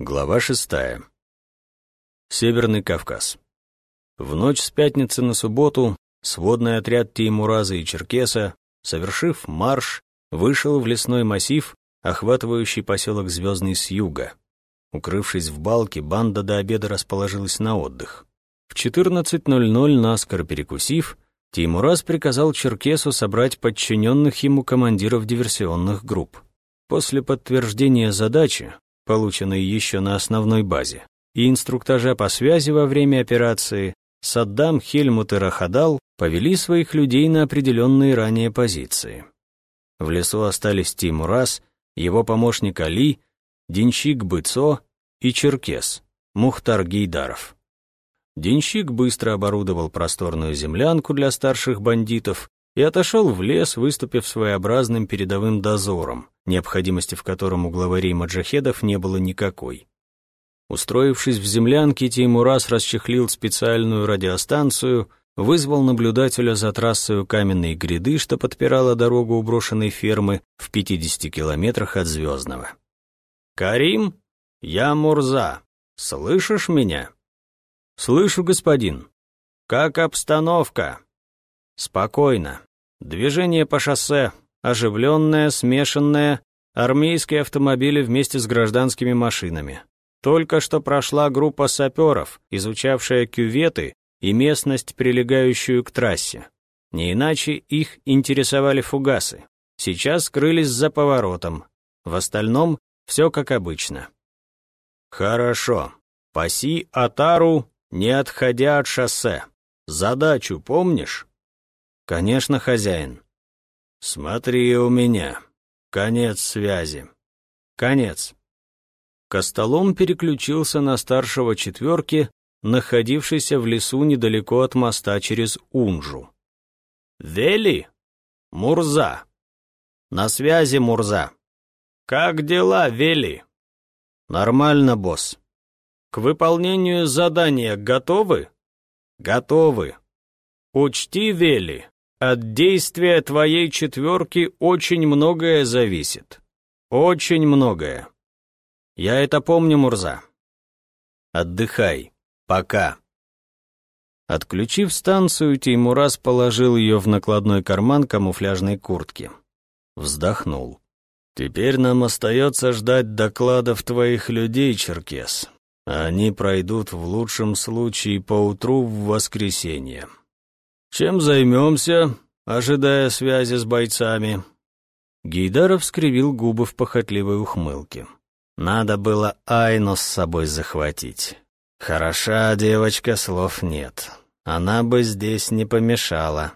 Глава шестая. Северный Кавказ. В ночь с пятницы на субботу сводный отряд Теймураза и Черкеса, совершив марш, вышел в лесной массив, охватывающий поселок Звездный с юга. Укрывшись в балке, банда до обеда расположилась на отдых. В 14.00, наскоро перекусив, Теймураз приказал Черкесу собрать подчиненных ему командиров диверсионных групп. После подтверждения задачи, полученной еще на основной базе, и инструктажа по связи во время операции, Саддам, Хельмут и Рахадал повели своих людей на определенные ранее позиции. В лесу остались Тимурас, его помощник Али, Денщик Быцо и Черкес, Мухтар Гейдаров. Денщик быстро оборудовал просторную землянку для старших бандитов и отошел в лес, выступив своеобразным передовым дозором, необходимости в котором у главарей маджахедов не было никакой. Устроившись в землянке, Теймурас расчехлил специальную радиостанцию, вызвал наблюдателя за трассой у каменной гряды, что подпирала дорогу у брошенной фермы в 50 километрах от Звездного. «Карим, я Мурза. Слышишь меня?» «Слышу, господин». «Как обстановка?» «Спокойно. Движение по шоссе, оживленное, смешанное, армейские автомобили вместе с гражданскими машинами. Только что прошла группа саперов, изучавшая кюветы и местность, прилегающую к трассе. Не иначе их интересовали фугасы. Сейчас скрылись за поворотом. В остальном все как обычно. Хорошо. Паси Атару, не отходя от шоссе. Задачу помнишь? Конечно, хозяин. Смотри у меня. Конец связи. Конец. Костолом переключился на старшего четверки, находившийся в лесу недалеко от моста через Унжу. «Вели? Мурза!» «На связи, Мурза!» «Как дела, Вели?» «Нормально, босс». «К выполнению задания готовы?» «Готовы». «Учти, Вели, от действия твоей четверки очень многое зависит. Очень многое. Я это помню, Мурза. Отдыхай. Пока. Отключив станцию, Теймураз положил ее в накладной карман камуфляжной куртки. Вздохнул. «Теперь нам остается ждать докладов твоих людей, Черкес. Они пройдут в лучшем случае поутру в воскресенье. Чем займемся, ожидая связи с бойцами?» Гейдаров скривил губы в похотливой ухмылке. Надо было Айну с собой захватить. Хороша девочка, слов нет. Она бы здесь не помешала.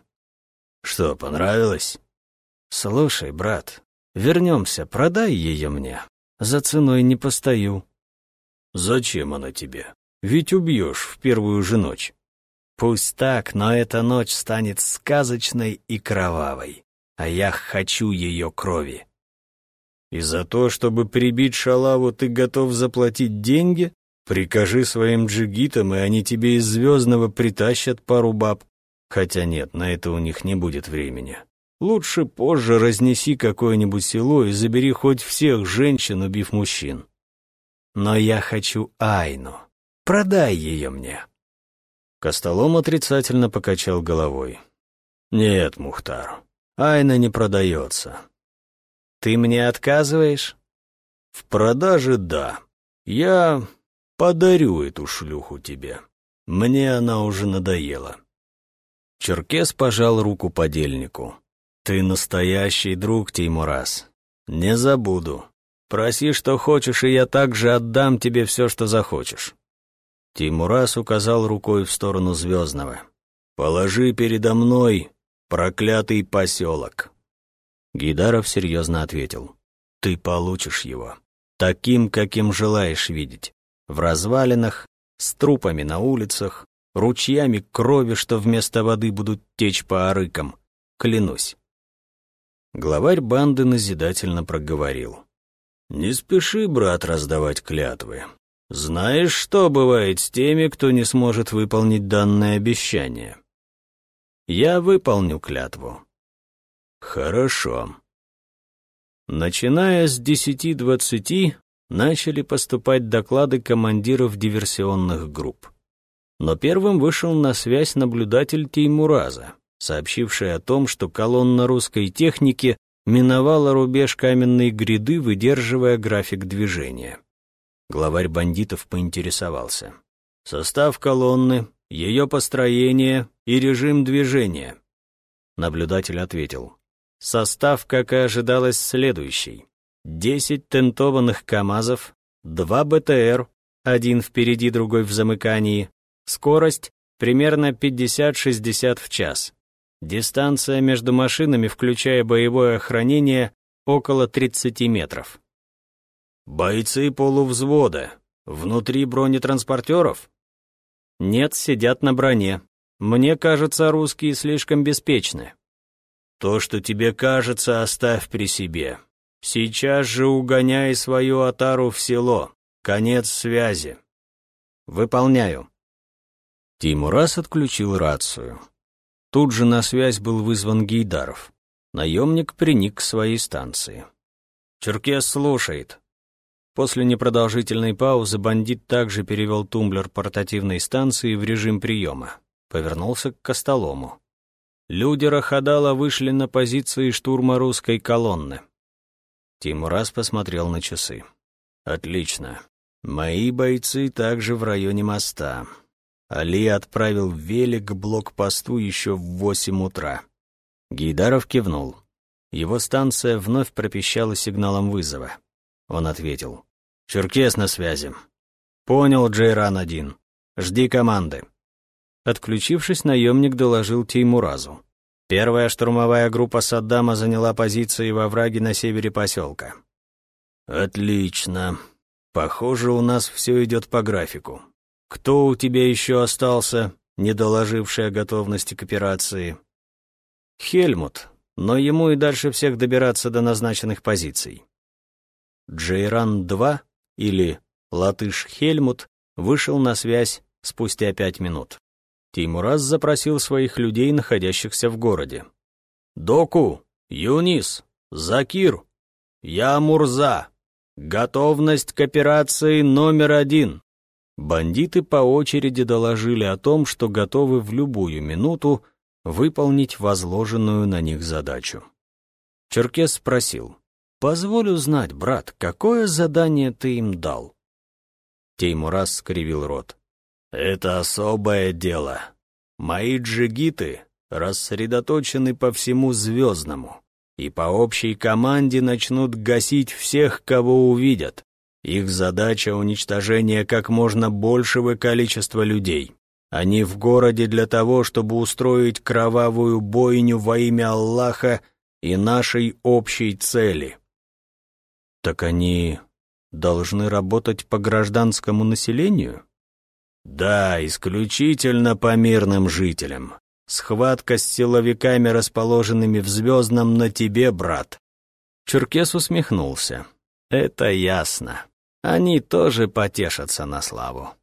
Что, понравилось? Слушай, брат, вернемся, продай ее мне. За ценой не постою. Зачем она тебе? Ведь убьешь в первую же ночь. Пусть так, но эта ночь станет сказочной и кровавой. А я хочу ее крови. И за то, чтобы прибить шалаву, ты готов заплатить деньги? Прикажи своим джигитам, и они тебе из Звездного притащат пару баб. Хотя нет, на это у них не будет времени. Лучше позже разнеси какое-нибудь село и забери хоть всех женщин, убив мужчин. Но я хочу Айну. Продай ее мне. Костолом отрицательно покачал головой. Нет, Мухтар, Айна не продается. Ты мне отказываешь? В продаже — да. Я подарю эту шлюху тебе. Мне она уже надоела. Черкес пожал руку подельнику. Ты настоящий друг, Теймурас. Не забуду. Проси, что хочешь, и я также отдам тебе все, что захочешь. Тимурас указал рукой в сторону Звездного. «Положи передо мной проклятый поселок». Гидаров серьезно ответил. «Ты получишь его. Таким, каким желаешь видеть. В развалинах, с трупами на улицах, ручьями крови, что вместо воды будут течь по арыкам. Клянусь». Главарь банды назидательно проговорил. «Не спеши, брат, раздавать клятвы. Знаешь, что бывает с теми, кто не сможет выполнить данное обещание?» «Я выполню клятву. Хорошо. Начиная с десяти-двадцати начали поступать доклады командиров диверсионных групп. Но первым вышел на связь наблюдатель Теймураза, сообщивший о том, что колонна русской техники миновала рубеж каменной гряды, выдерживая график движения. Главарь бандитов поинтересовался. «Состав колонны, ее построение и режим движения». Наблюдатель ответил. «Состав, как и ожидалось, следующий. Десять тентованных КАМАЗов, два БТР, один впереди, другой в замыкании, скорость примерно 50-60 в час. Дистанция между машинами, включая боевое охранение, около 30 метров. «Бойцы полувзвода. Внутри бронетранспортеров?» «Нет, сидят на броне. Мне кажется, русские слишком беспечны». «То, что тебе кажется, оставь при себе. Сейчас же угоняй свою отару в село. Конец связи». «Выполняю». Тимурас отключил рацию. Тут же на связь был вызван Гейдаров. Наемник приник к своей станции. «Черкес слушает». После непродолжительной паузы бандит также перевел тумблер портативной станции в режим приема. Повернулся к Костолому. Люди Рахадала вышли на позиции штурма русской колонны. Тимурас посмотрел на часы. «Отлично. Мои бойцы также в районе моста. Али отправил велик к блокпосту еще в восемь утра. Гейдаров кивнул. Его станция вновь пропищала сигналом вызова. Он ответил. «Черкес на связи». «Понял, Джейран-1. Жди команды». Отключившись, наемник доложил Теймуразу. Первая штурмовая группа Саддама заняла позиции во враге на севере поселка. «Отлично. Похоже, у нас все идет по графику. «Кто у тебя еще остался, не доложивший о готовности к операции?» «Хельмут, но ему и дальше всех добираться до назначенных позиций». Джейран-2 или Латыш Хельмут вышел на связь спустя пять минут. Тимураз запросил своих людей, находящихся в городе. «Доку, Юнис, Закир, я Мурза. Готовность к операции номер один. Бандиты по очереди доложили о том, что готовы в любую минуту выполнить возложенную на них задачу. Черкес спросил, «Позволь узнать, брат, какое задание ты им дал?» Теймурас скривил рот. «Это особое дело. Мои джигиты рассредоточены по всему звездному и по общей команде начнут гасить всех, кого увидят. Их задача — уничтожение как можно большего количества людей. Они в городе для того, чтобы устроить кровавую бойню во имя Аллаха и нашей общей цели. Так они должны работать по гражданскому населению? Да, исключительно по мирным жителям. Схватка с силовиками, расположенными в Звездном, на тебе, брат. Черкес усмехнулся. Это ясно. Они тоже потешатся на славу.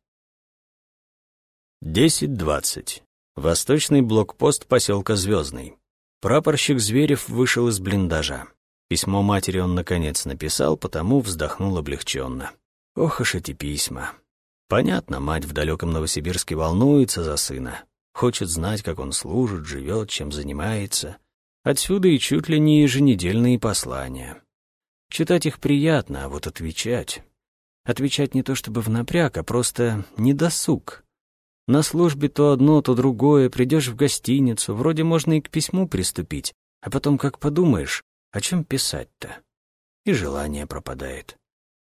10.20. Восточный блокпост поселка Звездный. Прапорщик Зверев вышел из блиндажа. Письмо матери он, наконец, написал, потому вздохнул облегченно. Ох уж эти письма. Понятно, мать в далеком Новосибирске волнуется за сына. Хочет знать, как он служит, живет, чем занимается. Отсюда и чуть ли не еженедельные послания. Читать их приятно, а вот отвечать... Отвечать не то чтобы в напряг, а просто недосуг. На службе то одно, то другое, придешь в гостиницу, вроде можно и к письму приступить, а потом как подумаешь, о чем писать-то? И желание пропадает.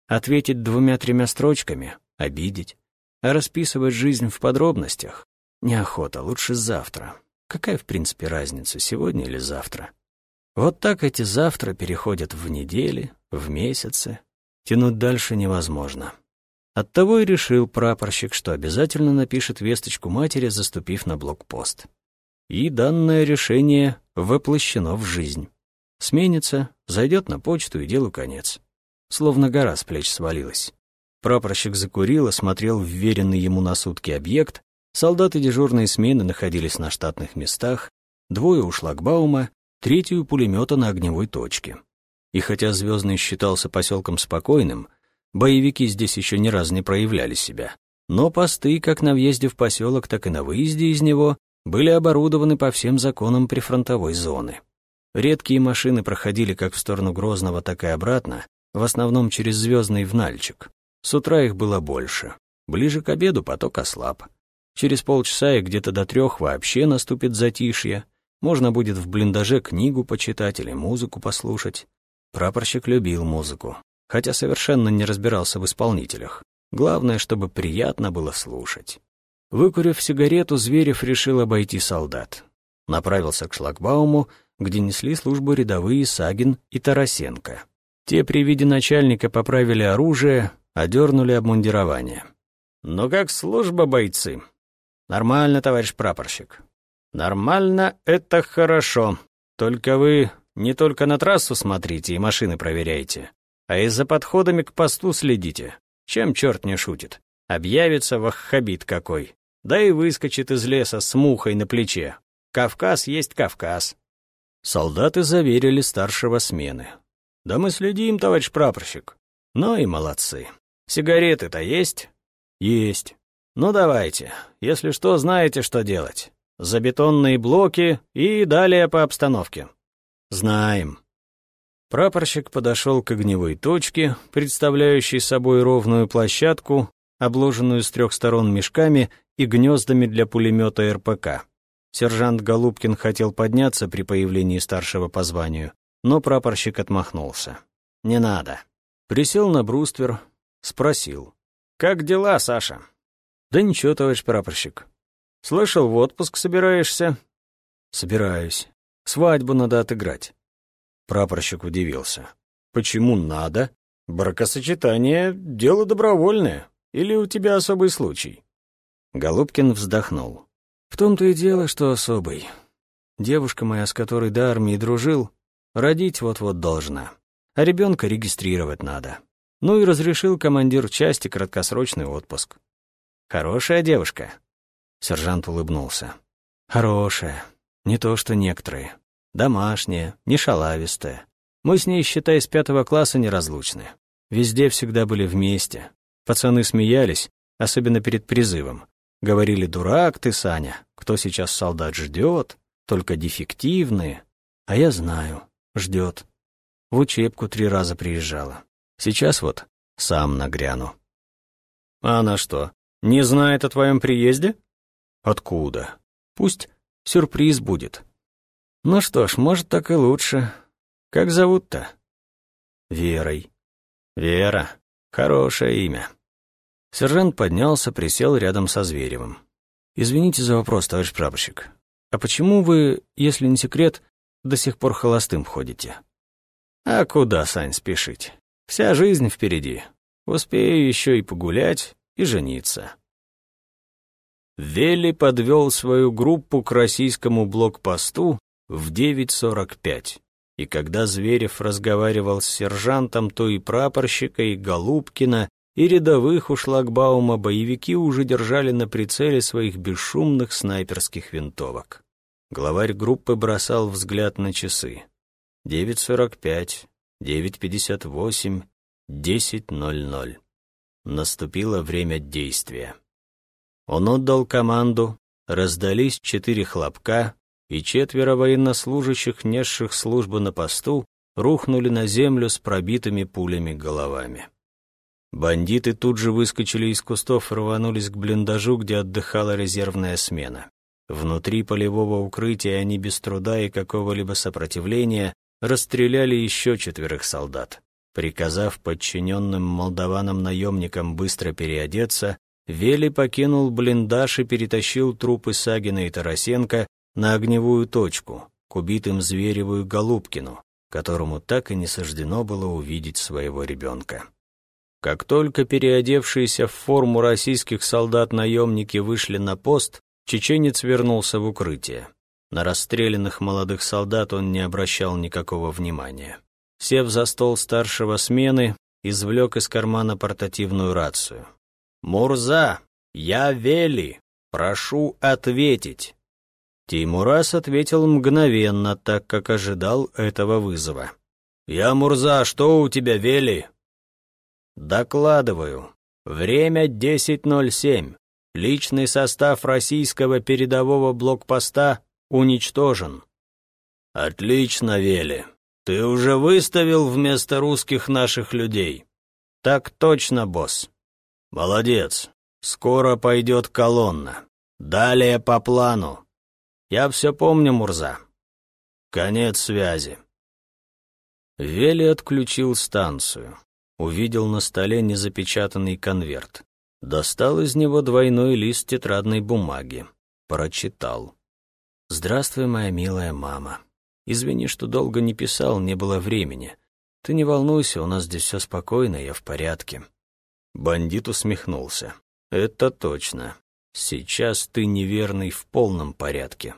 Ответить двумя-тремя строчками — обидеть. А расписывать жизнь в подробностях — неохота, лучше завтра. Какая, в принципе, разница, сегодня или завтра? Вот так эти завтра переходят в недели, в месяцы, Тянуть дальше невозможно. Оттого и решил прапорщик, что обязательно напишет весточку матери, заступив на блокпост. И данное решение воплощено в жизнь. Сменится, зайдет на почту и делу конец. Словно гора с плеч свалилась. Прапорщик закурил, осмотрел вверенный ему на сутки объект, солдаты дежурной смены находились на штатных местах, двое у шлагбаума, третью пулемета на огневой точке. И хотя Звездный считался поселком спокойным, Боевики здесь еще ни разу не проявляли себя. Но посты, как на въезде в поселок, так и на выезде из него, были оборудованы по всем законам прифронтовой зоны. Редкие машины проходили как в сторону Грозного, так и обратно, в основном через Звездный в Нальчик. С утра их было больше. Ближе к обеду поток ослаб. Через полчаса и где-то до трех вообще наступит затишье. Можно будет в блиндаже книгу почитать или музыку послушать. Прапорщик любил музыку, хотя совершенно не разбирался в исполнителях. Главное, чтобы приятно было слушать. Выкурив сигарету, Зверев решил обойти солдат. Направился к шлагбауму, где несли службу рядовые Сагин и Тарасенко. Те при виде начальника поправили оружие, одернули обмундирование. «Ну как служба, бойцы?» «Нормально, товарищ прапорщик». «Нормально — это хорошо. Только вы не только на трассу смотрите и машины проверяйте, а и за подходами к посту следите. Чем черт не шутит? Объявится ваххабит какой. Да и выскочит из леса с мухой на плече. Кавказ есть Кавказ. Солдаты заверили старшего смены. «Да мы следим, товарищ прапорщик». «Ну и молодцы. Сигареты-то есть?» «Есть. Ну давайте. Если что, знаете, что делать. За бетонные блоки и далее по обстановке». «Знаем». Прапорщик подошел к огневой точке, представляющей собой ровную площадку, обложенную с трех сторон мешками и гнездами для пулемета РПК. Сержант Голубкин хотел подняться при появлении старшего по званию, но прапорщик отмахнулся. «Не надо». Присел на бруствер, спросил. «Как дела, Саша?» «Да ничего, товарищ прапорщик». «Слышал, в отпуск собираешься?» «Собираюсь. Свадьбу надо отыграть». Прапорщик удивился. «Почему надо? Бракосочетание — дело добровольное. Или у тебя особый случай?» Голубкин вздохнул. «В том-то и дело, что особый. Девушка моя, с которой до армии дружил, родить вот-вот должна, а ребенка регистрировать надо. Ну и разрешил командир части краткосрочный отпуск. Хорошая девушка?» Сержант улыбнулся. «Хорошая. Не то что некоторые. Домашняя, не шалавистая. Мы с ней, считай, с пятого класса неразлучны. Везде всегда были вместе. Пацаны смеялись, особенно перед призывом. Говорили, дурак ты, Саня, кто сейчас солдат ждет, только дефективные. А я знаю, ждет. В учебку три раза приезжала. Сейчас вот сам нагряну. А она что, не знает о твоем приезде? Откуда? Пусть сюрприз будет. Ну что ж, может, так и лучше. Как зовут-то? Верой. Вера. Хорошее имя. Сержант поднялся, присел рядом со Зверевым. «Извините за вопрос, товарищ прапорщик. А почему вы, если не секрет, до сих пор холостым ходите?» «А куда, Сань, спешить? Вся жизнь впереди. Успею еще и погулять, и жениться». Вели подвел свою группу к российскому блокпосту, в 9.45. И когда Зверев разговаривал с сержантом, то и прапорщика, и Голубкина, и рядовых у шлагбаума боевики уже держали на прицеле своих бесшумных снайперских винтовок. Главарь группы бросал взгляд на часы. 9.45, 9.58, 10.00. Наступило время действия. Он отдал команду, раздались четыре хлопка, и четверо военнослужащих, несших службу на посту, рухнули на землю с пробитыми пулями головами. Бандиты тут же выскочили из кустов и рванулись к блиндажу, где отдыхала резервная смена. Внутри полевого укрытия они без труда и какого-либо сопротивления расстреляли еще четверых солдат. Приказав подчиненным молдаванам-наемникам быстро переодеться, Вели покинул блиндаж и перетащил трупы Сагина и Тарасенко на огневую точку, к убитым Звереву и Голубкину, которому так и не суждено было увидеть своего ребенка. Как только переодевшиеся в форму российских солдат-наемники вышли на пост, чеченец вернулся в укрытие. На расстрелянных молодых солдат он не обращал никакого внимания. Сев за стол старшего смены, извлек из кармана портативную рацию. «Мурза, я Вели, прошу ответить». Теймурас ответил мгновенно, так как ожидал этого вызова. «Я Мурза, что у тебя, Вели?» Докладываю. Время 10.07. Личный состав российского передового блокпоста уничтожен. Отлично, Вели. Ты уже выставил вместо русских наших людей? Так точно, босс. Молодец. Скоро пойдет колонна. Далее по плану. Я все помню, Мурза. Конец связи. Вели отключил станцию. Увидел на столе незапечатанный конверт. Достал из него двойной лист тетрадной бумаги. Прочитал. «Здравствуй, моя милая мама. Извини, что долго не писал, не было времени. Ты не волнуйся, у нас здесь все спокойно, я в порядке». Бандит усмехнулся. «Это точно. Сейчас ты неверный в полном порядке».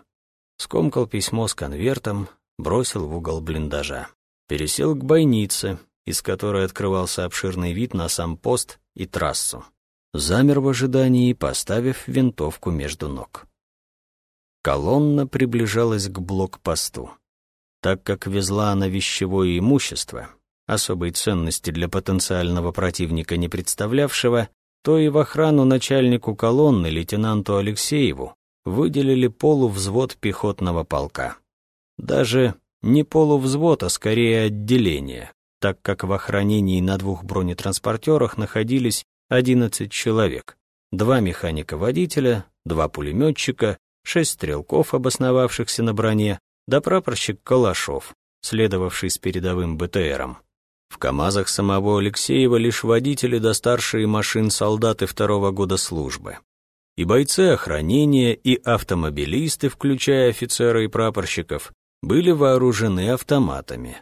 Скомкал письмо с конвертом, бросил в угол блиндажа. Пересел к бойнице, из которой открывался обширный вид на сам пост и трассу. Замер в ожидании, поставив винтовку между ног. Колонна приближалась к блокпосту. Так как везла она вещевое имущество, особой ценности для потенциального противника не представлявшего, то и в охрану начальнику колонны, лейтенанту Алексееву, выделили полувзвод пехотного полка. Даже не полувзвод, а скорее отделение, так как в охранении на двух бронетранспортерах находились 11 человек, два механика-водителя, два пулеметчика, шесть стрелков, обосновавшихся на броне, да прапорщик Калашов, следовавший с передовым БТРом. В КАМАЗах самого Алексеева лишь водители да старшие машин солдаты второго года службы. И бойцы охранения, и автомобилисты, включая офицера и прапорщиков, были вооружены автоматами.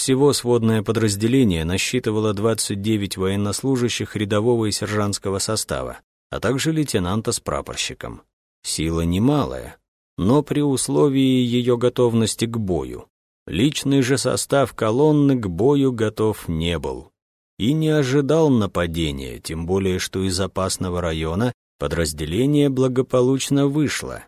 Всего сводное подразделение насчитывало 29 военнослужащих рядового и сержантского состава, а также лейтенанта с прапорщиком. Сила немалая, но при условии ее готовности к бою. Личный же состав колонны к бою готов не был и не ожидал нападения, тем более что из опасного района подразделение благополучно вышло.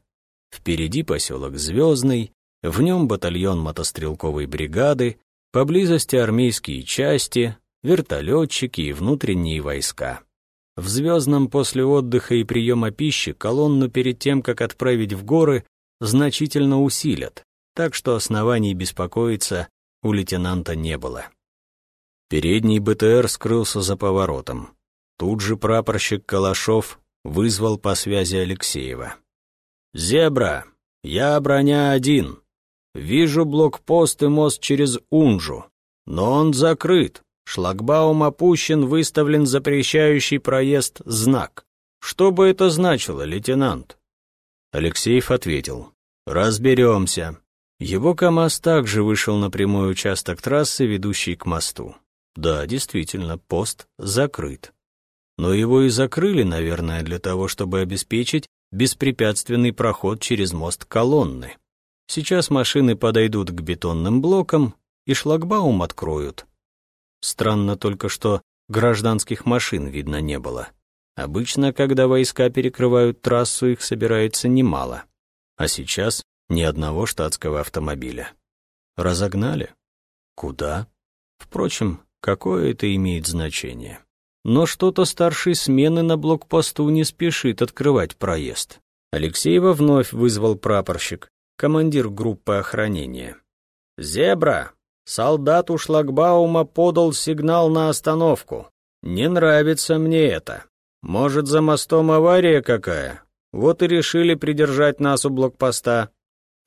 Впереди поселок Звездный, в нем батальон мотострелковой бригады, поблизости армейские части, вертолетчики и внутренние войска. В Звездном после отдыха и приема пищи колонну перед тем, как отправить в горы, значительно усилят, так что оснований беспокоиться у лейтенанта не было. Передний БТР скрылся за поворотом. Тут же прапорщик Калашов вызвал по связи Алексеева. «Зебра, я броня один. Вижу блокпост и мост через Унжу, но он закрыт. Шлагбаум опущен, выставлен запрещающий проезд знак. Что бы это значило, лейтенант?» Алексеев ответил. «Разберемся. Его КАМАЗ также вышел на прямой участок трассы, ведущий к мосту. Да, действительно, пост закрыт. Но его и закрыли, наверное, для того, чтобы обеспечить беспрепятственный проход через мост колонны. Сейчас машины подойдут к бетонным блокам и шлагбаум откроют. Странно только, что гражданских машин видно не было. Обычно, когда войска перекрывают трассу, их собирается немало. А сейчас ни одного штатского автомобиля. Разогнали? Куда? Впрочем, какое это имеет значение? Но что-то старший смены на блокпосту не спешит открывать проезд. Алексеева вновь вызвал прапорщик, командир группы охранения. «Зебра, солдат у шлагбаума подал сигнал на остановку. Не нравится мне это. Может, за мостом авария какая? Вот и решили придержать нас у блокпоста.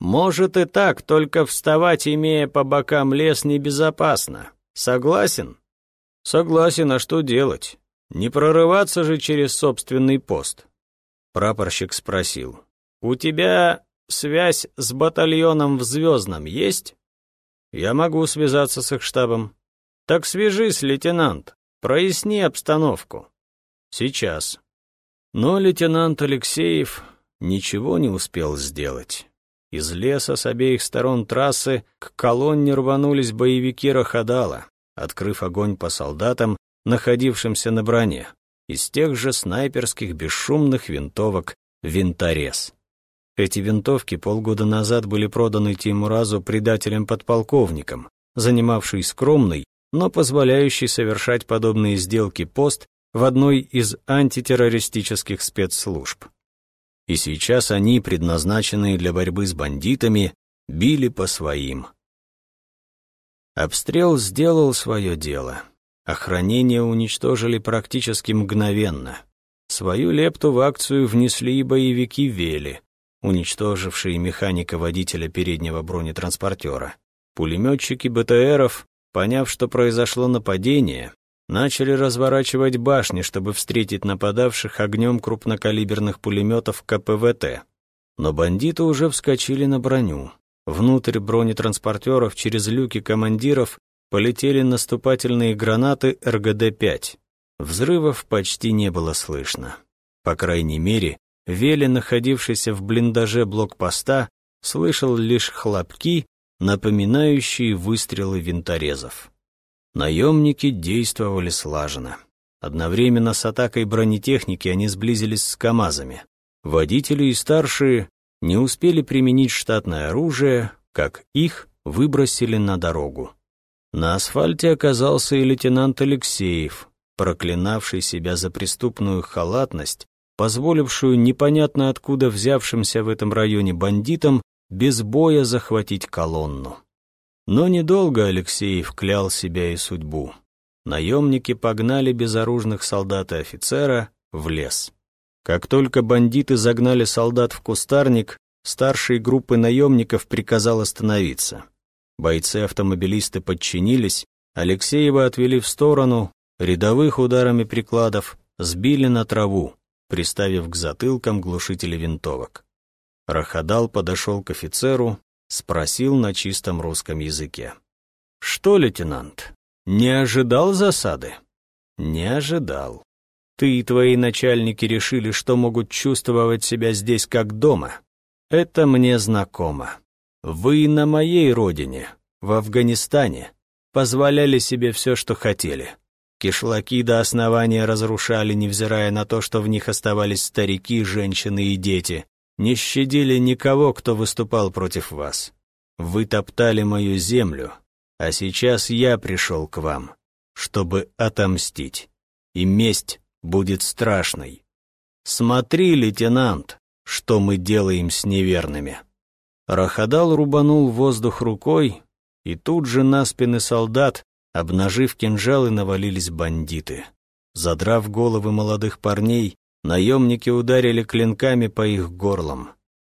Может и так, только вставать, имея по бокам лес, небезопасно. Согласен? Согласен, а что делать? Не прорываться же через собственный пост. Прапорщик спросил. У тебя связь с батальоном в Звездном есть? Я могу связаться с их штабом. Так свяжись, лейтенант. Проясни обстановку. Сейчас. Но лейтенант Алексеев ничего не успел сделать. Из леса с обеих сторон трассы к колонне рванулись боевики Рахадала, открыв огонь по солдатам, находившимся на броне, из тех же снайперских бесшумных винтовок «Винторез». Эти винтовки полгода назад были проданы Тимуразу предателем-подполковником, занимавший скромный, но позволяющий совершать подобные сделки пост в одной из антитеррористических спецслужб. И сейчас они, предназначенные для борьбы с бандитами, били по своим. Обстрел сделал свое дело. Охранение уничтожили практически мгновенно. Свою лепту в акцию внесли и боевики Вели, уничтожившие механика-водителя переднего бронетранспортера. Пулеметчики БТРов, поняв, что произошло нападение, начали разворачивать башни, чтобы встретить нападавших огнем крупнокалиберных пулеметов КПВТ. Но бандиты уже вскочили на броню. Внутрь бронетранспортеров через люки командиров полетели наступательные гранаты РГД-5. Взрывов почти не было слышно. По крайней мере, Вели, находившийся в блиндаже блокпоста, слышал лишь хлопки, напоминающие выстрелы винторезов. Наемники действовали слаженно. Одновременно с атакой бронетехники они сблизились с КАМАЗами. Водители и старшие не успели применить штатное оружие, как их выбросили на дорогу. На асфальте оказался и лейтенант Алексеев, проклинавший себя за преступную халатность, позволившую непонятно откуда взявшимся в этом районе бандитам без боя захватить колонну. Но недолго Алексей вклял себя и судьбу. Наемники погнали безоружных солдат и офицера в лес. Как только бандиты загнали солдат в кустарник, старшей группы наемников приказал остановиться. Бойцы-автомобилисты подчинились, Алексеева отвели в сторону, рядовых ударами прикладов сбили на траву, приставив к затылкам глушители винтовок. Рахадал подошел к офицеру, Спросил на чистом русском языке. «Что, лейтенант, не ожидал засады?» «Не ожидал. Ты и твои начальники решили, что могут чувствовать себя здесь как дома. Это мне знакомо. Вы на моей родине, в Афганистане, позволяли себе все, что хотели. Кишлаки до основания разрушали, невзирая на то, что в них оставались старики, женщины и дети не щадили никого, кто выступал против вас. Вы топтали мою землю, а сейчас я пришел к вам, чтобы отомстить. И месть будет страшной. Смотри, лейтенант, что мы делаем с неверными. Рахадал рубанул воздух рукой, и тут же на спины солдат, обнажив кинжалы, навалились бандиты. Задрав головы молодых парней, Наемники ударили клинками по их горлам.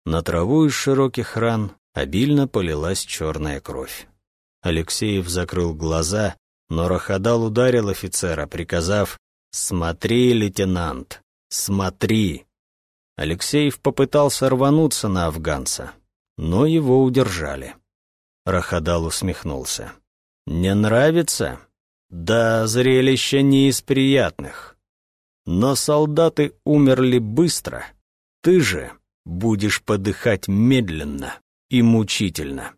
На траву из широких ран обильно полилась черная кровь. Алексеев закрыл глаза, но Рахадал ударил офицера, приказав «Смотри, лейтенант, смотри!» Алексеев попытался рвануться на афганца, но его удержали. Рахадал усмехнулся. «Не нравится? Да, зрелище не из приятных. Но солдаты умерли быстро. Ты же будешь подыхать медленно и мучительно.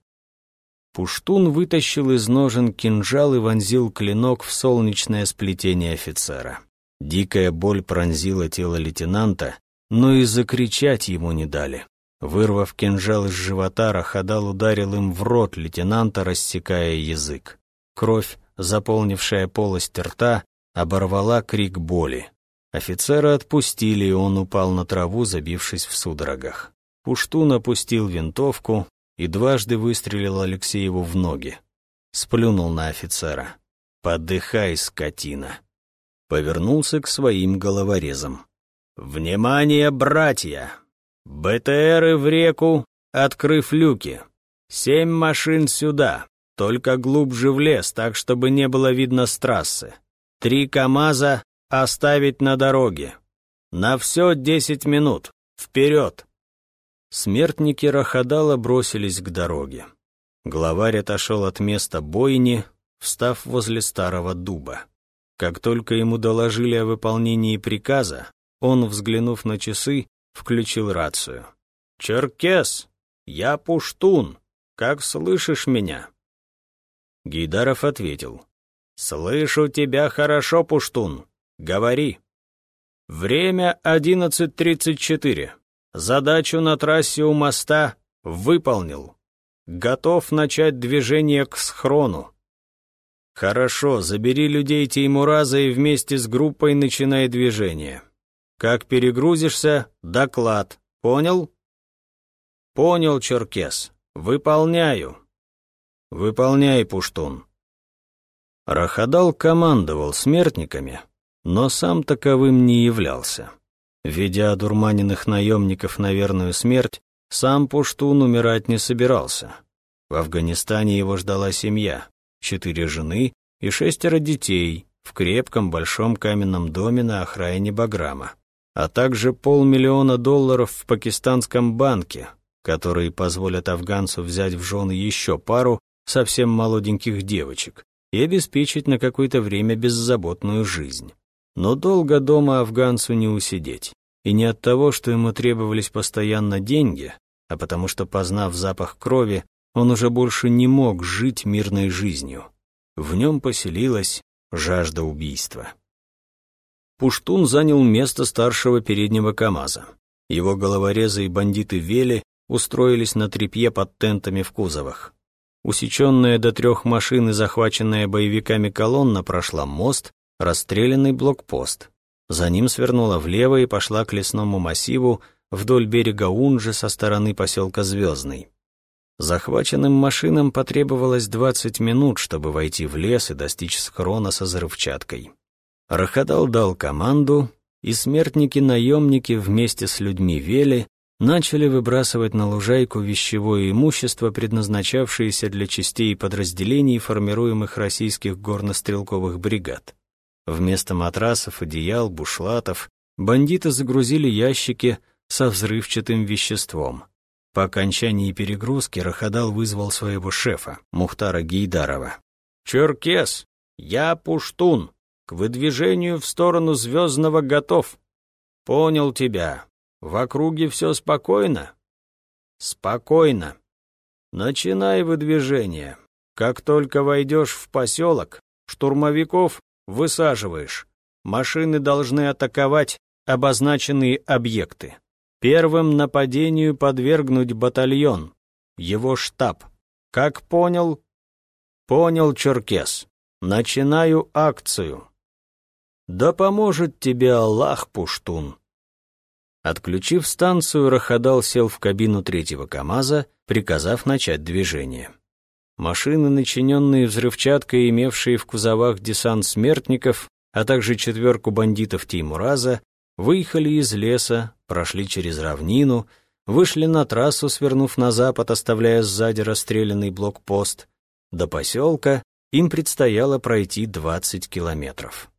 Пуштун вытащил из ножен кинжал и вонзил клинок в солнечное сплетение офицера. Дикая боль пронзила тело лейтенанта, но и закричать ему не дали. Вырвав кинжал из живота, Рахадал ударил им в рот лейтенанта, рассекая язык. Кровь, заполнившая полость рта, оборвала крик боли. Офицера отпустили, и он упал на траву, забившись в судорогах. Пуштун опустил винтовку и дважды выстрелил Алексееву в ноги. Сплюнул на офицера. «Подыхай, скотина!» Повернулся к своим головорезам. «Внимание, братья! БТРы в реку, открыв люки. Семь машин сюда, только глубже в лес, так, чтобы не было видно с трассы. Три КАМАЗа Оставить на дороге. На все десять минут. Вперед!» Смертники Рахадала бросились к дороге. Главарь отошел от места бойни, встав возле старого дуба. Как только ему доложили о выполнении приказа, он, взглянув на часы, включил рацию. «Черкес! Я Пуштун! Как слышишь меня?» Гейдаров ответил. «Слышу тебя хорошо, Пуштун. Говори. Время 11.34. Задачу на трассе у моста выполнил. Готов начать движение к схрону. Хорошо, забери людей Теймураза и вместе с группой начинай движение. Как перегрузишься, доклад. Понял? Понял, Черкес. Выполняю. Выполняй, Пуштун. Рахадал командовал смертниками, но сам таковым не являлся. Ведя одурманенных наемников на верную смерть, сам Пуштун умирать не собирался. В Афганистане его ждала семья, четыре жены и шестеро детей в крепком большом каменном доме на окраине Баграма, а также полмиллиона долларов в пакистанском банке, которые позволят афганцу взять в жены еще пару совсем молоденьких девочек и обеспечить на какое-то время беззаботную жизнь. Но долго дома афганцу не усидеть. И не от того, что ему требовались постоянно деньги, а потому что, познав запах крови, он уже больше не мог жить мирной жизнью. В нем поселилась жажда убийства. Пуштун занял место старшего переднего КамАЗа. Его головорезы и бандиты Вели устроились на тряпье под тентами в кузовах. Усеченная до трех машин и захваченная боевиками колонна прошла мост, расстрелянный блокпост. За ним свернула влево и пошла к лесному массиву вдоль берега Унжи со стороны поселка Звездный. Захваченным машинам потребовалось 20 минут, чтобы войти в лес и достичь схрона со взрывчаткой. Рахадал дал команду, и смертники-наемники вместе с людьми Вели начали выбрасывать на лужайку вещевое имущество, предназначавшееся для частей и подразделений, формируемых российских горнострелковых бригад. Вместо матрасов, одеял, бушлатов бандиты загрузили ящики со взрывчатым веществом. По окончании перегрузки Рахадал вызвал своего шефа, Мухтара Гейдарова. «Черкес, я Пуштун, к выдвижению в сторону Звездного готов. Понял тебя, в округе все спокойно? Спокойно. Начинай выдвижение. Как только войдешь в поселок, штурмовиков высаживаешь. Машины должны атаковать обозначенные объекты. Первым нападению подвергнуть батальон, его штаб. Как понял? Понял, Черкес. Начинаю акцию. Да поможет тебе Аллах, Пуштун. Отключив станцию, Рахадал сел в кабину третьего КамАЗа, приказав начать движение. Машины, начиненные взрывчаткой, имевшие в кузовах десант смертников, а также четверку бандитов Теймураза, выехали из леса, прошли через равнину, вышли на трассу, свернув на запад, оставляя сзади расстрелянный блокпост. До поселка им предстояло пройти 20 километров.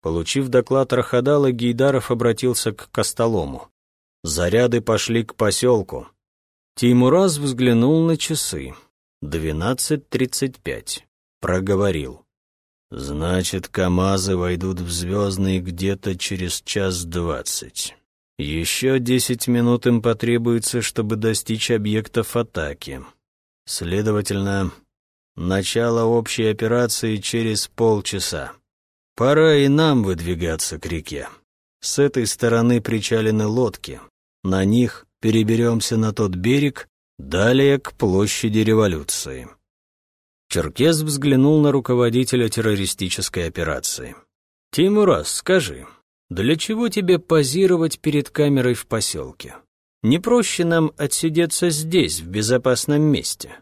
Получив доклад Рахадала, Гейдаров обратился к Костолому. Заряды пошли к поселку. Тимураз взглянул на часы. Двенадцать тридцать пять. Проговорил. Значит, КАМАЗы войдут в Звездный где-то через час двадцать. Еще десять минут им потребуется, чтобы достичь объектов атаки. Следовательно, начало общей операции через полчаса. Пора и нам выдвигаться к реке. С этой стороны причалены лодки. На них переберемся на тот берег, далее к площади революции. Черкес взглянул на руководителя террористической операции. «Тимурас, скажи, для чего тебе позировать перед камерой в поселке? Не проще нам отсидеться здесь, в безопасном месте?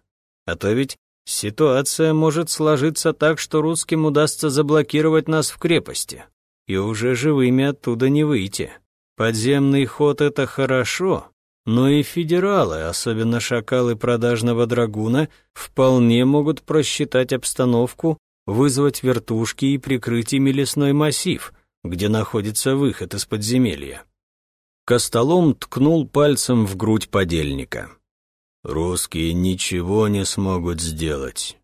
А то ведь Ситуация может сложиться так, что русским удастся заблокировать нас в крепости, и уже живыми оттуда не выйти. Подземный ход — это хорошо, но и федералы, особенно шакалы продажного драгуна, вполне могут просчитать обстановку, вызвать вертушки и прикрыть ими лесной массив, где находится выход из подземелья. Костолом ткнул пальцем в грудь подельника. Русские ничего не смогут сделать.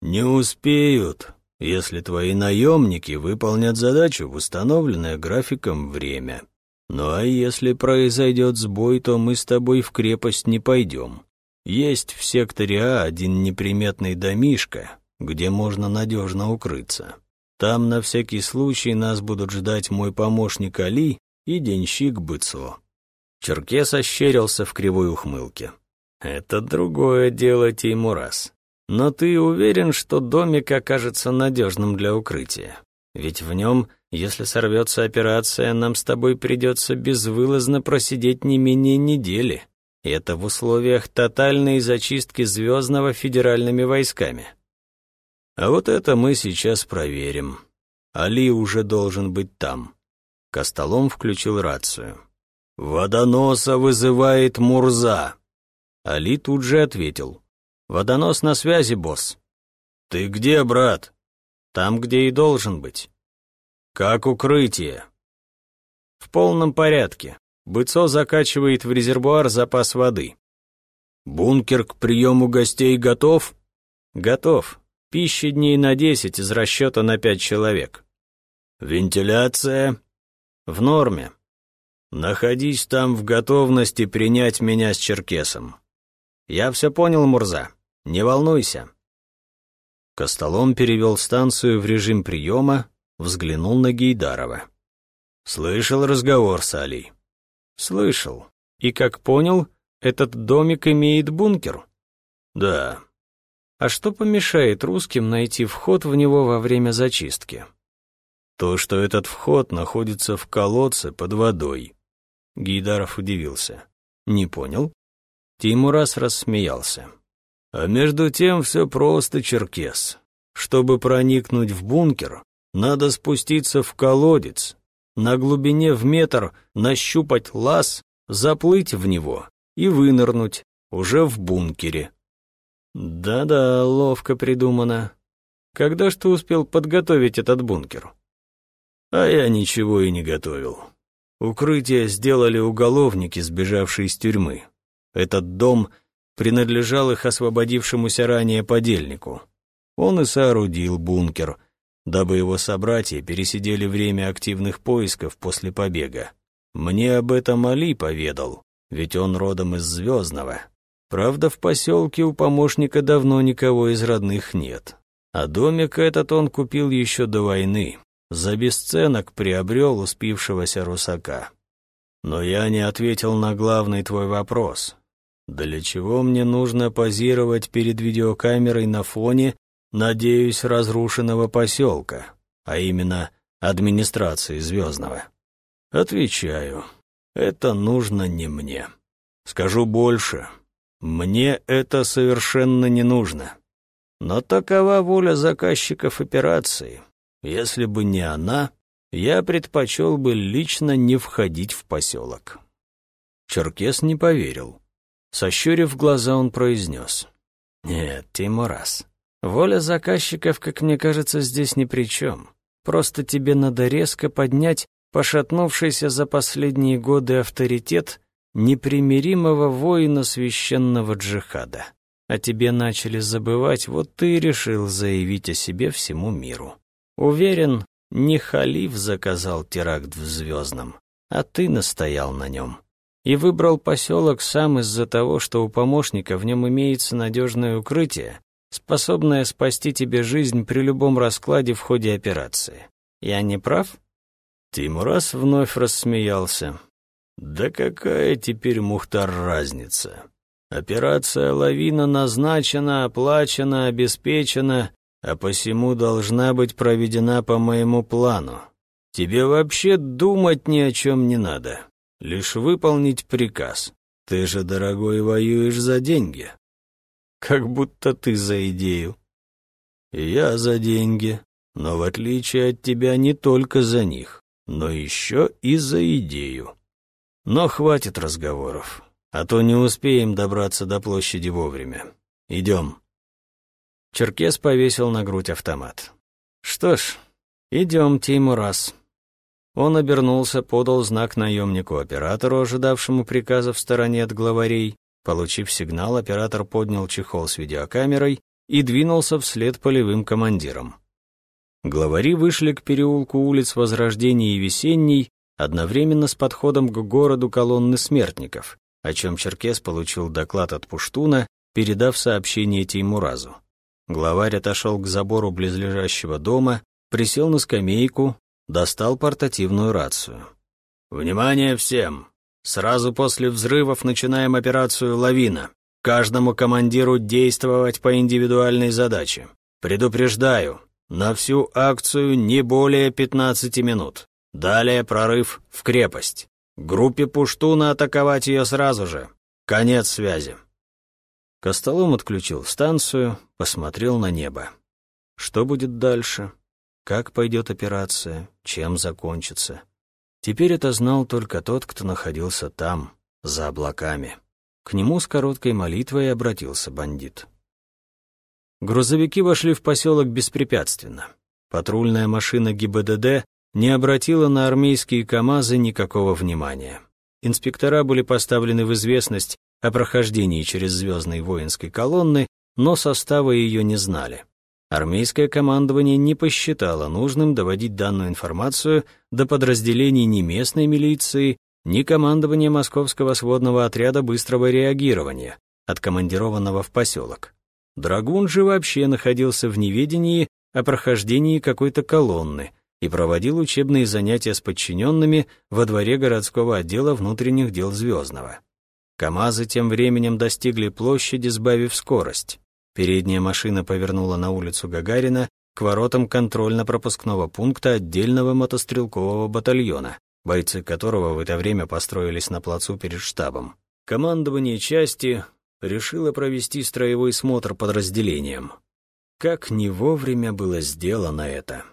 Не успеют, если твои наемники выполнят задачу в установленное графиком время. Ну а если произойдет сбой, то мы с тобой в крепость не пойдем. Есть в секторе А один неприметный домишко, где можно надежно укрыться. Там на всякий случай нас будут ждать мой помощник Али и денщик Быцо. Черкес ощерился в кривой ухмылке. Это другое дело, Теймурас. Но ты уверен, что домик окажется надежным для укрытия? Ведь в нем, если сорвется операция, нам с тобой придется безвылазно просидеть не менее недели. И это в условиях тотальной зачистки Звездного федеральными войсками. А вот это мы сейчас проверим. Али уже должен быть там. Костолом включил рацию. «Водоноса вызывает Мурза!» Али тут же ответил. «Водонос на связи, босс». «Ты где, брат?» «Там, где и должен быть». «Как укрытие?» «В полном порядке. Быцо закачивает в резервуар запас воды». «Бункер к приему гостей готов?» «Готов. Пищи дней на десять из расчета на пять человек». «Вентиляция?» «В норме. Находись там в готовности принять меня с Черкесом». «Я все понял, Мурза. Не волнуйся». Костолом перевел станцию в режим приема, взглянул на Гейдарова. «Слышал разговор с Алей?» «Слышал. И, как понял, этот домик имеет бункер?» «Да». «А что помешает русским найти вход в него во время зачистки?» «То, что этот вход находится в колодце под водой». Гейдаров удивился. «Не понял?» Тимурас рассмеялся. А между тем все просто, Черкес. Чтобы проникнуть в бункер, надо спуститься в колодец, на глубине в метр нащупать лаз, заплыть в него и вынырнуть уже в бункере. Да-да, ловко придумано. Когда ж ты успел подготовить этот бункер? А я ничего и не готовил. Укрытие сделали уголовники, сбежавшие из тюрьмы. Этот дом принадлежал их освободившемуся ранее подельнику. Он и соорудил бункер, дабы его собратья пересидели время активных поисков после побега. Мне об этом Али поведал, ведь он родом из Звездного. Правда, в поселке у помощника давно никого из родных нет. А домик этот он купил еще до войны, за бесценок приобрел успившегося русака. Но я не ответил на главный твой вопрос. Для чего мне нужно позировать перед видеокамерой на фоне, надеюсь, разрушенного поселка, а именно администрации Звездного? Отвечаю, это нужно не мне. Скажу больше, мне это совершенно не нужно. Но такова воля заказчиков операции. Если бы не она, я предпочел бы лично не входить в поселок. Черкес не поверил. Сощурив глаза, он произнес. «Нет, Тимурас, воля заказчиков, как мне кажется, здесь ни при чем. Просто тебе надо резко поднять пошатнувшийся за последние годы авторитет непримиримого воина священного джихада. А тебе начали забывать, вот ты решил заявить о себе всему миру. Уверен, не халиф заказал теракт в Звездном, а ты настоял на нем и выбрал поселок сам из-за того, что у помощника в нем имеется надежное укрытие, способное спасти тебе жизнь при любом раскладе в ходе операции. Я не прав?» Тимурас вновь рассмеялся. «Да какая теперь, Мухтар, разница? Операция «Лавина» назначена, оплачена, обеспечена, а посему должна быть проведена по моему плану. Тебе вообще думать ни о чем не надо лишь выполнить приказ. Ты же, дорогой, воюешь за деньги. Как будто ты за идею. Я за деньги, но в отличие от тебя не только за них, но еще и за идею. Но хватит разговоров, а то не успеем добраться до площади вовремя. Идем. Черкес повесил на грудь автомат. Что ж, идем, Тимурас. Он обернулся, подал знак наемнику-оператору, ожидавшему приказа в стороне от главарей. Получив сигнал, оператор поднял чехол с видеокамерой и двинулся вслед полевым командирам. Главари вышли к переулку улиц Возрождения и Весенней одновременно с подходом к городу колонны смертников, о чем Черкес получил доклад от Пуштуна, передав сообщение Теймуразу. Главарь отошел к забору близлежащего дома, присел на скамейку, достал портативную рацию. «Внимание всем! Сразу после взрывов начинаем операцию «Лавина». каждому командиру действовать по индивидуальной задаче. Предупреждаю, на всю акцию не более 15 минут. Далее прорыв в крепость. Группе Пуштуна атаковать ее сразу же. Конец связи. Костолом отключил станцию, посмотрел на небо. Что будет дальше? Как пойдет операция? Чем закончится? Теперь это знал только тот, кто находился там, за облаками. К нему с короткой молитвой обратился бандит. Грузовики вошли в поселок беспрепятственно. Патрульная машина ГИБДД не обратила на армейские КАМАЗы никакого внимания. Инспектора были поставлены в известность о прохождении через звездной воинской колонны, но состава ее не знали. Армейское командование не посчитало нужным доводить данную информацию до подразделений ни местной милиции, ни командования Московского сводного отряда быстрого реагирования, откомандированного в поселок. Драгун же вообще находился в неведении о прохождении какой-то колонны и проводил учебные занятия с подчиненными во дворе городского отдела внутренних дел Звездного. КАМАЗы тем временем достигли площади, сбавив скорость. Передняя машина повернула на улицу Гагарина к воротам контрольно-пропускного пункта отдельного мотострелкового батальона, бойцы которого в это время построились на плацу перед штабом. Командование части решило провести строевой смотр подразделением. Как не вовремя было сделано это.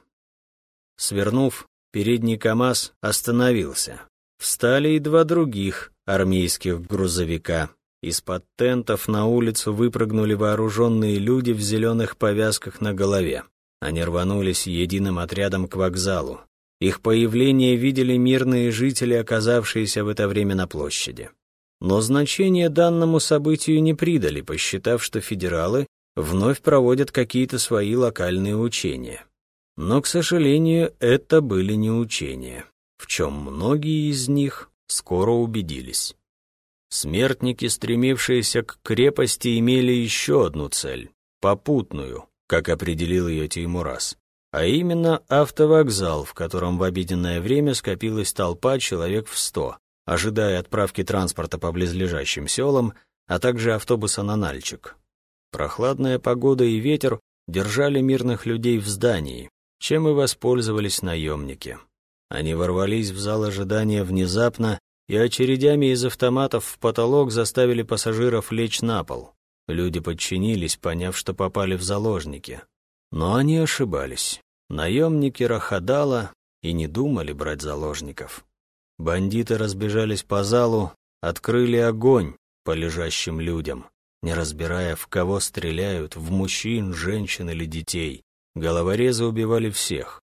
Свернув, передний КАМАЗ остановился. Встали и два других армейских грузовика, из-под тентов на улицу выпрыгнули вооруженные люди в зеленых повязках на голове. Они рванулись единым отрядом к вокзалу. Их появление видели мирные жители, оказавшиеся в это время на площади. Но значение данному событию не придали, посчитав, что федералы вновь проводят какие-то свои локальные учения. Но, к сожалению, это были не учения, в чем многие из них скоро убедились. Смертники, стремившиеся к крепости, имели еще одну цель — попутную, как определил ее Теймурас, а именно автовокзал, в котором в обеденное время скопилась толпа человек в сто, ожидая отправки транспорта по близлежащим селам, а также автобуса на Нальчик. Прохладная погода и ветер держали мирных людей в здании, чем и воспользовались наемники. Они ворвались в зал ожидания внезапно и очередями из автоматов в потолок заставили пассажиров лечь на пол. Люди подчинились, поняв, что попали в заложники. Но они ошибались. Наемники Рахадала и не думали брать заложников. Бандиты разбежались по залу, открыли огонь по лежащим людям, не разбирая, в кого стреляют, в мужчин, женщин или детей. Головорезы убивали всех.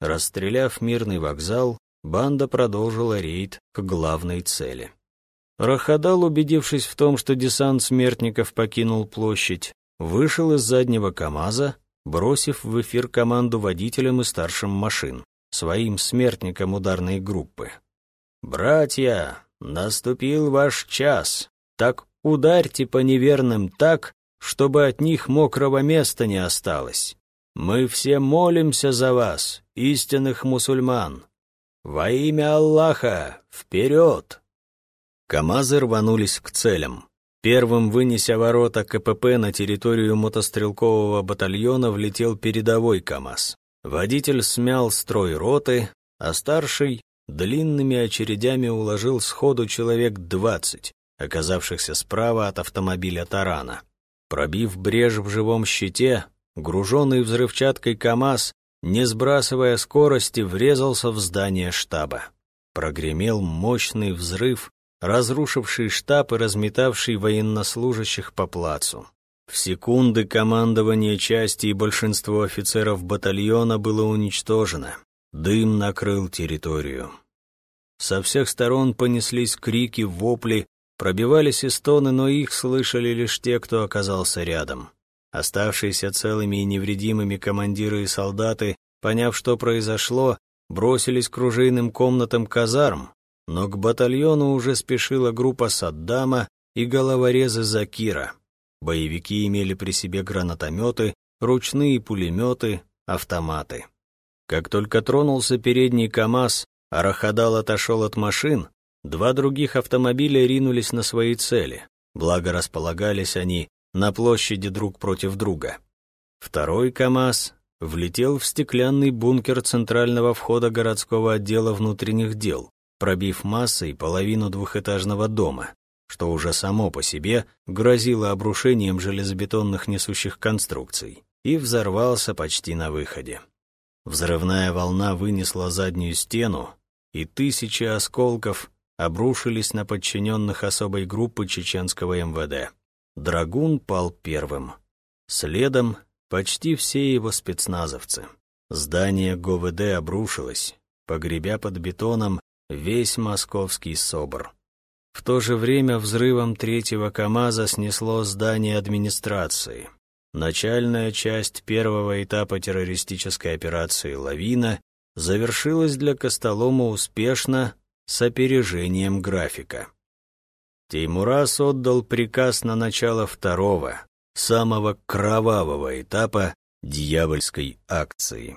Расстреляв мирный вокзал, банда продолжила рейд к главной цели. Рахадал, убедившись в том, что десант смертников покинул площадь, вышел из заднего КамАЗа, бросив в эфир команду водителям и старшим машин, своим смертникам ударной группы. «Братья, наступил ваш час, так ударьте по неверным так, чтобы от них мокрого места не осталось. Мы все молимся за вас, истинных мусульман. «Во имя Аллаха! Вперед!» КамАЗы рванулись к целям. Первым, вынеся ворота КПП на территорию мотострелкового батальона, влетел передовой КамАЗ. Водитель смял строй роты, а старший длинными очередями уложил сходу человек двадцать, оказавшихся справа от автомобиля Тарана. Пробив брешь в живом щите, груженный взрывчаткой КамАЗ не сбрасывая скорости, врезался в здание штаба. Прогремел мощный взрыв, разрушивший штаб и разметавший военнослужащих по плацу. В секунды командование части и большинство офицеров батальона было уничтожено. Дым накрыл территорию. Со всех сторон понеслись крики, вопли, пробивались и стоны, но их слышали лишь те, кто оказался рядом. Оставшиеся целыми и невредимыми командиры и солдаты, поняв, что произошло, бросились к ружейным комнатам казарм, но к батальону уже спешила группа Саддама и головорезы Закира. Боевики имели при себе гранатометы, ручные пулеметы, автоматы. Как только тронулся передний КАМАЗ, а Рахадал отошел от машин, два других автомобиля ринулись на свои цели. благо располагались они на площади друг против друга. Второй КАМАЗ влетел в стеклянный бункер центрального входа городского отдела внутренних дел, пробив массой половину двухэтажного дома, что уже само по себе грозило обрушением железобетонных несущих конструкций, и взорвался почти на выходе. Взрывная волна вынесла заднюю стену, и тысячи осколков обрушились на подчиненных особой группы чеченского МВД. Драгун пал первым. Следом почти все его спецназовцы. Здание ГОВД обрушилось, погребя под бетоном весь московский СОБР. В то же время взрывом третьего КАМАЗа снесло здание администрации. Начальная часть первого этапа террористической операции «Лавина» завершилась для Костолома успешно с опережением графика. Теймурас отдал приказ на начало второго, самого кровавого этапа дьявольской акции.